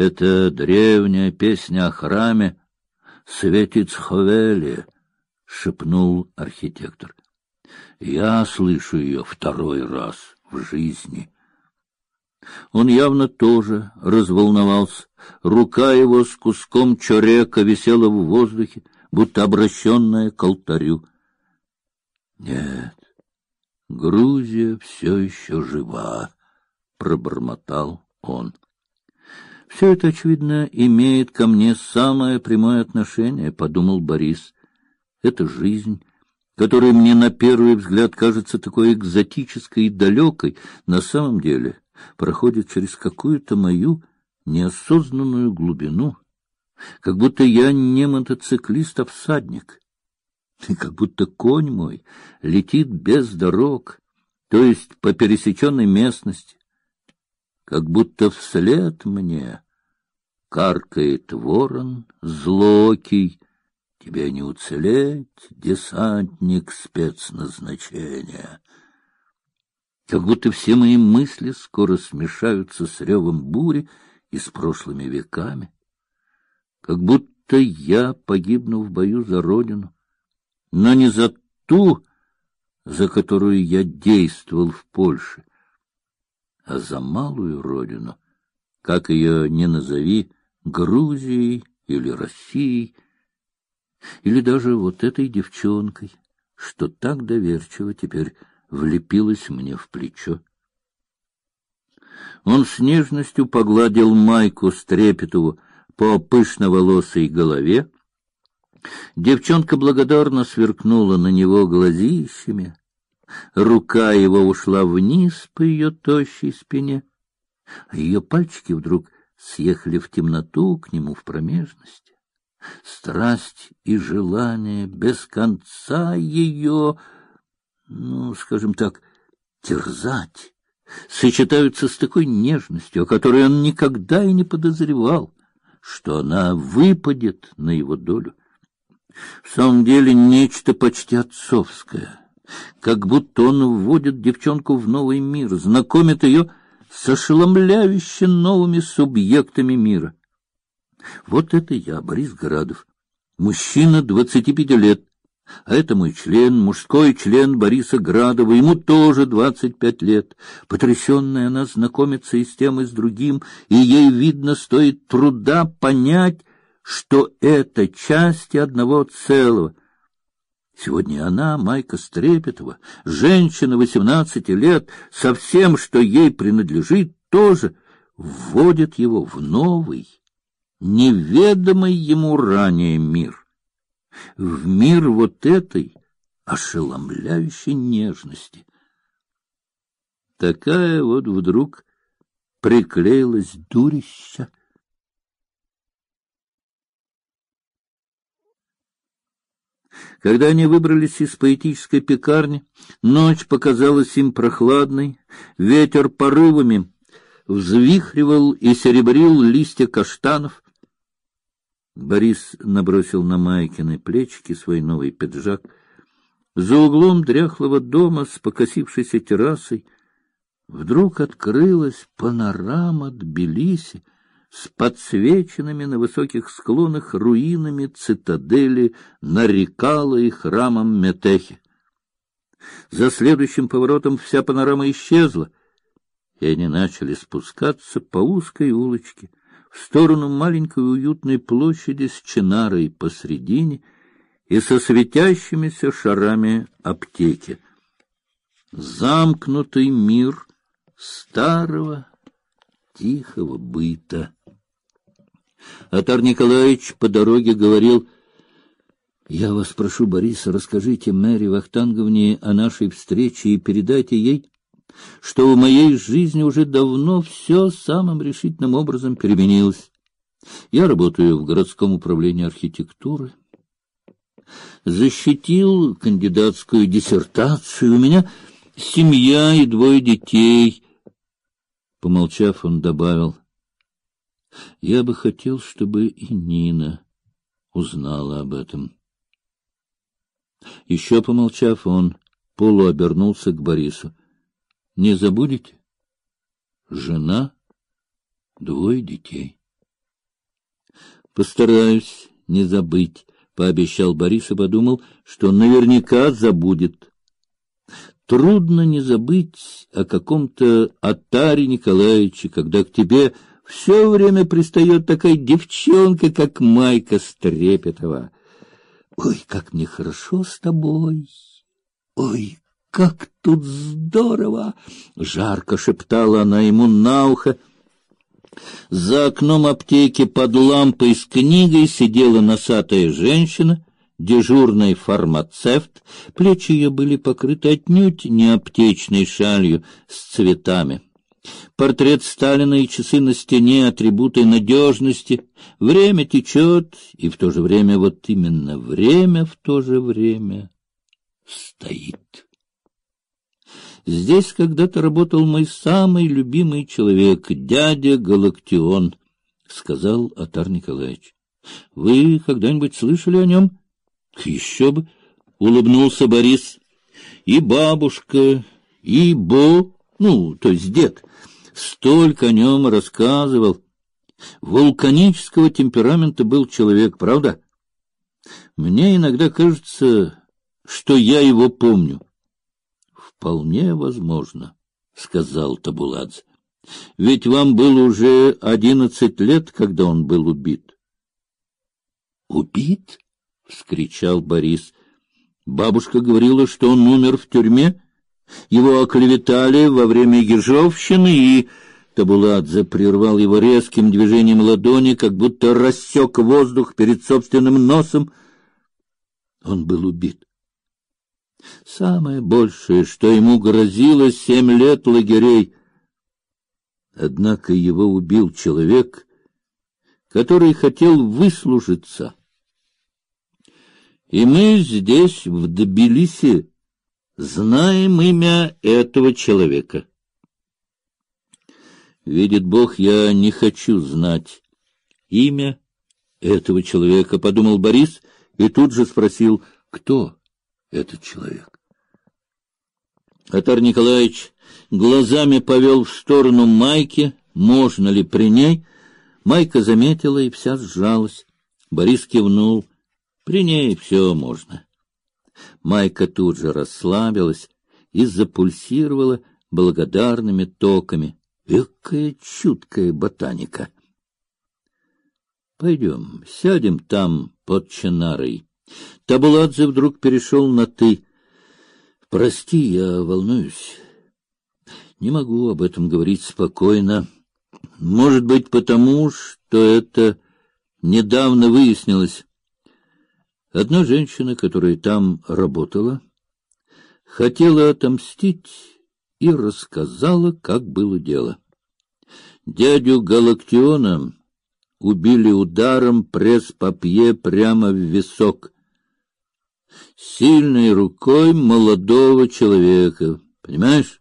Это древняя песня о храме Светицховели, — шепнул архитектор. Я слышу ее второй раз в жизни. Он явно тоже разволновался. Рука его с куском чорека висела в воздухе, будто обращенная к алтарю. Нет, Грузия все еще жива, пробормотал он. Все это очевидно имеет ко мне самое прямое отношение, подумал Борис. Это жизнь, которая мне на первый взгляд кажется такой экзотической и далекой, на самом деле проходит через какую-то мою неосознанную глубину, как будто я не мотоциклист, а всадник, и как будто конь мой летит без дорог, то есть по пересеченной местности, как будто вслед мне каркает ворон злокий, тебе не уцелеть, десантник спецназначения. Как будто все мои мысли скоро смешаются с ревом бури и с прошлыми веками, как будто я погибну в бою за родину, но не за ту, за которую я действовал в Польше, а за малую родину, как ее не назови, Грузией или Россией, или даже вот этой девчонкой, что так доверчиво теперь влепилась мне в плечо. Он с нежностью погладил майку Стрепетову по пышноволосой голове. Девчонка благодарно сверкнула на него глазищами. Рука его ушла вниз по ее тощей спине, а ее пальчики вдруг съехали в темноту к нему в промежности. Страсть и желание без конца ее ну, скажем так, терзать, сочетаются с такой нежностью, о которой он никогда и не подозревал, что она выпадет на его долю. В самом деле нечто почти отцовское, как будто он вводит девчонку в новый мир, знакомит ее с ошеломляюще новыми субъектами мира. Вот это я, Борис Градов, мужчина двадцати пяти лет, а это мой член, мужской член Бориса Градова, ему тоже двадцать пять лет. Потрясенная она знакомится и с тем, и с другим, и ей, видно, стоит труда понять, что это части одного целого. Сегодня она, Майка Стрепетова, женщина восемнадцати лет, со всем, что ей принадлежит, тоже вводит его в новый, неведомый ему ранее мир в мир вот этой ошеломляющей нежности. Такая вот вдруг приклеилась дурища. Когда они выбрались из поэтической пекарни, ночь показалась им прохладной, ветер порывами взвихривал и серебрил листья каштанов, Борис набросил на Майкины плечики свой новый пиджак. За углом дряхлого дома с покосившейся террасой вдруг открылась панорама Тбилиси с подсвеченными на высоких склонах руинами цитадели Нарикала и храмом Метехи. За следующим поворотом вся панорама исчезла, и они начали спускаться по узкой улочке в сторону маленькой уютной площади с чинарой посредине и со светящимися шарами аптеки. Замкнутый мир старого тихого быта. Атар Николаевич по дороге говорил: "Я вас прошу, Борис, расскажите Мэри Вахтанговне о нашей встрече и передайте ей, что в моей жизни уже давно все самым решительным образом переменилось. Я работаю в городском управлении архитектуры, защитил кандидатскую диссертацию, у меня семья и двое детей. Помолчав, он добавил: "Я бы хотел, чтобы и Нина узнала об этом". Еще помолчав, он полуобернулся к Борису. Не забудете? Жена, двое детей. Постараюсь не забыть, пообещал Борис и подумал, что наверняка забудет. Трудно не забыть о каком-то Атаре Николаевиче, когда к тебе все время пристает такая девчонка, как Майка Стрепетова. Ой, как мне хорошо с тобой. Ой, как тут здорово, жарко шептала она ему на ухо. За окном аптеки под лампой с книгой сидела носатая женщина, дежурный фармацевт. Плечи ее были покрыты отнюдь не аптечной шалью с цветами. Портрет Сталина и часы на стене — атрибуты надежности. Время течет, и в то же время, вот именно время в то же время стоит. Здесь когда-то работал мой самый любимый человек, дядя Галактион, — сказал Атар Николаевич. — Вы когда-нибудь слышали о нем? — Еще бы! — улыбнулся Борис. — И бабушка, и Бо, ну, то есть дед, столько о нем рассказывал. Вулканического темперамента был человек, правда? Мне иногда кажется, что я его помню. Вполне возможно, сказал Табуладзе. Ведь вам было уже одиннадцать лет, когда он был убит. Убит? вскричал Борис. Бабушка говорила, что он умер в тюрьме. Его оклеветали во время ежовщины, и Табуладзе прервал его резким движением ладони, как будто рассек воздух перед собственным носом. Он был убит. Самое большее, что ему грозило, семь лет лагерей. Однако его убил человек, который хотел выслужиться. И мы здесь, в Тбилиси, знаем имя этого человека. Видит Бог, я не хочу знать имя этого человека, подумал Борис и тут же спросил, кто этот человек. Атар Николаевич глазами повел в сторону Майки, можно ли при ней. Майка заметила и вся сжалась. Борис кивнул. При ней все можно. Майка тут же расслабилась и запульсировала благодарными токами. Экая чуткая ботаника! Пойдем, сядем там под Чанарой. Табуладзе вдруг перешел на «ты». «Прости, я волнуюсь. Не могу об этом говорить спокойно. Может быть, потому, что это недавно выяснилось. Одна женщина, которая там работала, хотела отомстить и рассказала, как было дело. Дядю Галактиона убили ударом пресс-папье прямо в висок — сильной рукой молодого человека. Понимаешь?